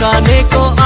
ठिकाने को